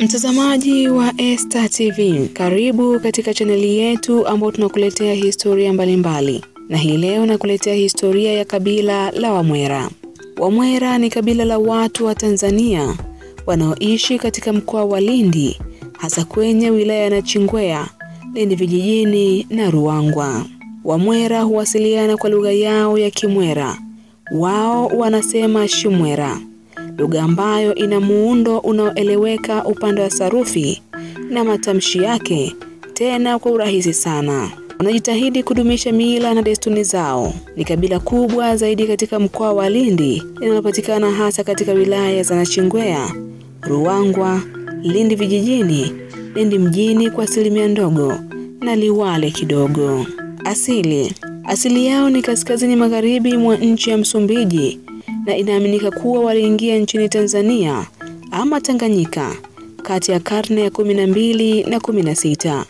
Mtazamaji wa Esta TV, karibu katika chaneli yetu ambayo tunakuletea historia mbalimbali mbali. Na hii leo nakuletea historia ya kabila la Wamwera. Wamwera ni kabila la watu wa Tanzania wanaoishi katika mkoa wa Lindi, hasa kwenye wilaya ya Nachingwea, Lindi vijijini na Ruangwa. Wamwera huwasiliana kwa lugha yao ya Kimwera. Wao wanasema Shimwera, lugha ambayo ina muundo unaoeleweka upande wa sarufi na matamshi yake, tena kwa urahisi sana. Wanajitahidi kudumisha mila na desturi zao. Ni kabila kubwa zaidi katika mkoa wa Lindi linalopatikana hasa katika wilaya za Nachingwea, Ruangwa, Lindi vijijini, Lindi mjini kwa asilimia ndogo na Liwale kidogo. Asili asili yao ni kaskazini magharibi mwa nchi ya Msumbiji na inaaminika kuwa waliingia nchini Tanzania ama Tanganyika kati ya karne ya kumi na mbili na kumi na sita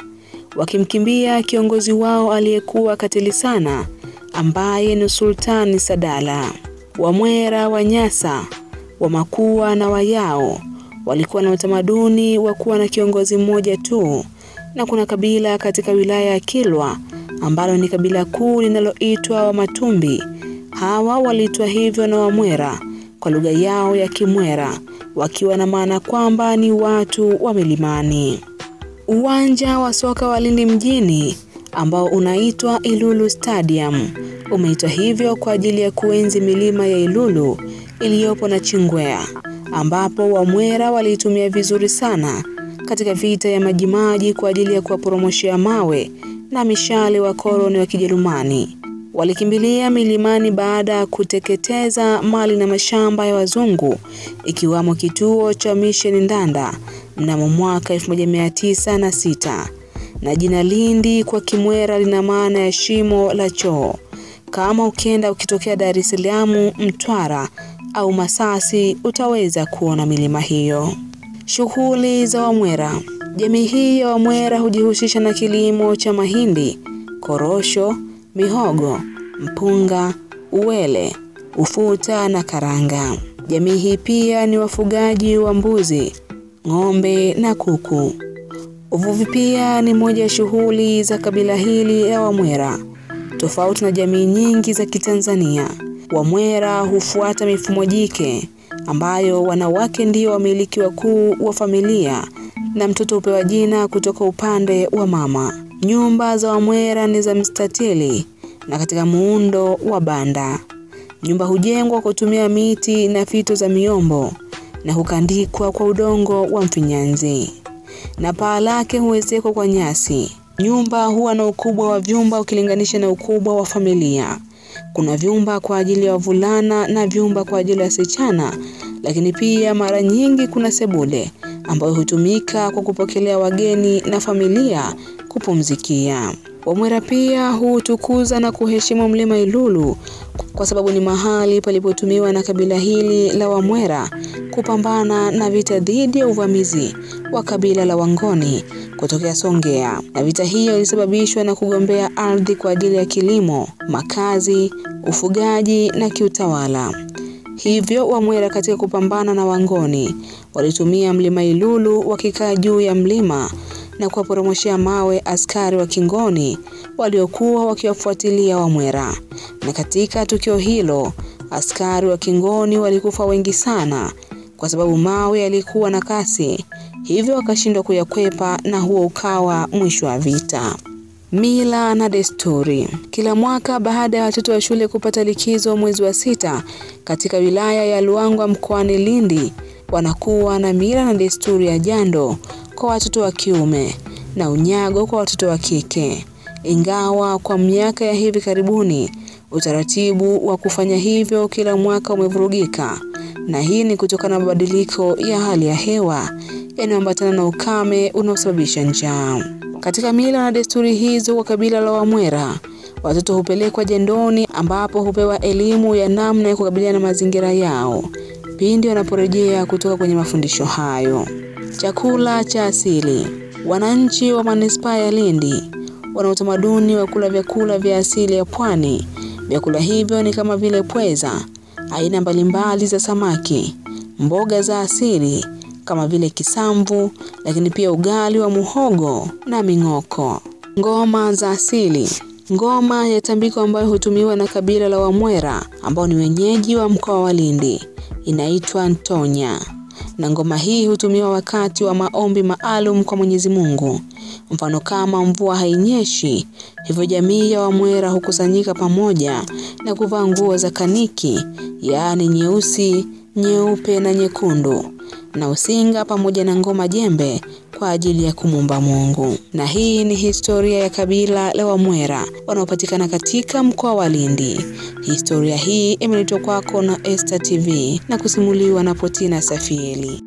wakimkimbia kiongozi wao aliyekuwa katili sana ambaye ni Sultani Sadala. Wamwera, wa nyasa wa makua na Wayao walikuwa na utamaduni wa kuwa na kiongozi mmoja tu, na kuna kabila katika wilaya ya Kilwa ambalo ni kabila kuu linaloitwa Wamatumbi. Hawa waliitwa hivyo na Wamwera kwa lugha yao ya Kimwera, wakiwa na maana kwamba ni watu wa milimani. Uwanja wa soka wa Lindi mjini ambao unaitwa Ilulu Stadium umeitwa hivyo kwa ajili ya kuenzi milima ya Ilulu iliyopo na Chingwea, ambapo Wamwera waliitumia vizuri sana katika vita ya Majimaji kwa ajili ya kuwaporomoshea mawe na mishale wa koloni wa Kijerumani. Walikimbilia milimani baada ya kuteketeza mali na mashamba ya wazungu ikiwamo kituo cha misheni Ndanda mnamo mwaka 1906 na jina Lindi kwa Kimwera lina maana ya shimo la choo. Kama ukienda ukitokea Dar es Salaam, Mtwara au Masasi utaweza kuona milima hiyo. Shughuli za Wamwera. Jamii hii ya Wamwera hujihusisha na kilimo cha mahindi, korosho, mihogo, mpunga, uwele, ufuta na karanga. Jamii hii pia ni wafugaji wa mbuzi, ng'ombe na kuku. Uvuvi pia ni moja ya shughuli za kabila hili la Wamwera. Tofauti na jamii nyingi za Kitanzania, Wamwera hufuata mifumo jike ambayo wanawake ndio wamiliki wakuu wa familia na mtoto hupewa jina kutoka upande wa mama. Nyumba za Wamwera ni za mstatili na katika muundo wa banda. Nyumba hujengwa kwa kutumia miti na fito za miombo na hukandikwa kwa udongo wa mfinyanzi, na paa lake huwezekwa kwa nyasi. Nyumba huwa na ukubwa wa vyumba ukilinganisha na ukubwa wa familia. Kuna vyumba kwa ajili ya wavulana na vyumba kwa ajili ya wasichana, lakini pia mara nyingi kuna sebule ambayo hutumika kwa kupokelea wageni na familia kupumzikia. Wamwera pia huutukuza na kuheshimu mlima Ilulu kwa sababu ni mahali palipotumiwa na kabila hili la Wamwera kupambana na vita dhidi ya uvamizi wa kabila la Wangoni kutokea Songea, na vita hiyo ilisababishwa na kugombea ardhi kwa ajili ya kilimo, makazi, ufugaji na kiutawala. Hivyo Wamwera katika kupambana na Wangoni walitumia mlima Ilulu wakikaa juu ya mlima na kuwaporomoshea mawe askari wa Kingoni waliokuwa wakiwafuatilia Wamwera. Na katika tukio hilo askari wa Kingoni walikufa wengi sana kwa sababu mawe yalikuwa na kasi, hivyo wakashindwa kuyakwepa na huo ukawa mwisho wa vita. Mila na desturi. Kila mwaka baada ya watoto wa shule kupata likizo mwezi wa sita katika wilaya ya Luangwa mkoani Lindi, wanakuwa na mila na desturi ya jando kwa watoto wa kiume na unyago kwa watoto wa kike. Ingawa kwa miaka ya hivi karibuni utaratibu wa kufanya hivyo kila mwaka umevurugika, na hii ni kutokana na mabadiliko ya hali ya hewa yanayoambatana na ukame unaosababisha njaa. Katika mila na desturi hizo kwa kabila la Wamwera, watoto hupelekwa jendoni, ambapo hupewa elimu ya namna ya kukabiliana na mazingira yao pindi wanaporejea kutoka kwenye mafundisho hayo. Chakula cha asili. Wananchi wa manispaa ya Lindi wana utamaduni wa kula vyakula vya asili ya pwani. Vyakula hivyo ni kama vile pweza, aina mbalimbali za samaki, mboga za asili, kama vile kisamvu, lakini pia ugali wa muhogo na ming'oko. Ngoma za asili. Ngoma ya tambiko ambayo hutumiwa na kabila la Wamwera ambao ni wenyeji wa mkoa wa Lindi inaitwa ntonya, na ngoma hii hutumiwa wakati wa maombi maalum kwa Mwenyezi Mungu, mfano kama mvua hainyeshi. Hivyo jamii ya Wamwera hukusanyika pamoja na kuvaa nguo za kaniki, yaani nyeusi, nyeupe na nyekundu, na usinga pamoja na ngoma jembe kwa ajili ya kumumba Mungu. Na hii ni historia ya kabila la Wamwera wanaopatikana katika mkoa wa Lindi. Historia hii imeletwa kwako na Esta TV na kusimuliwa na Potina Safieli.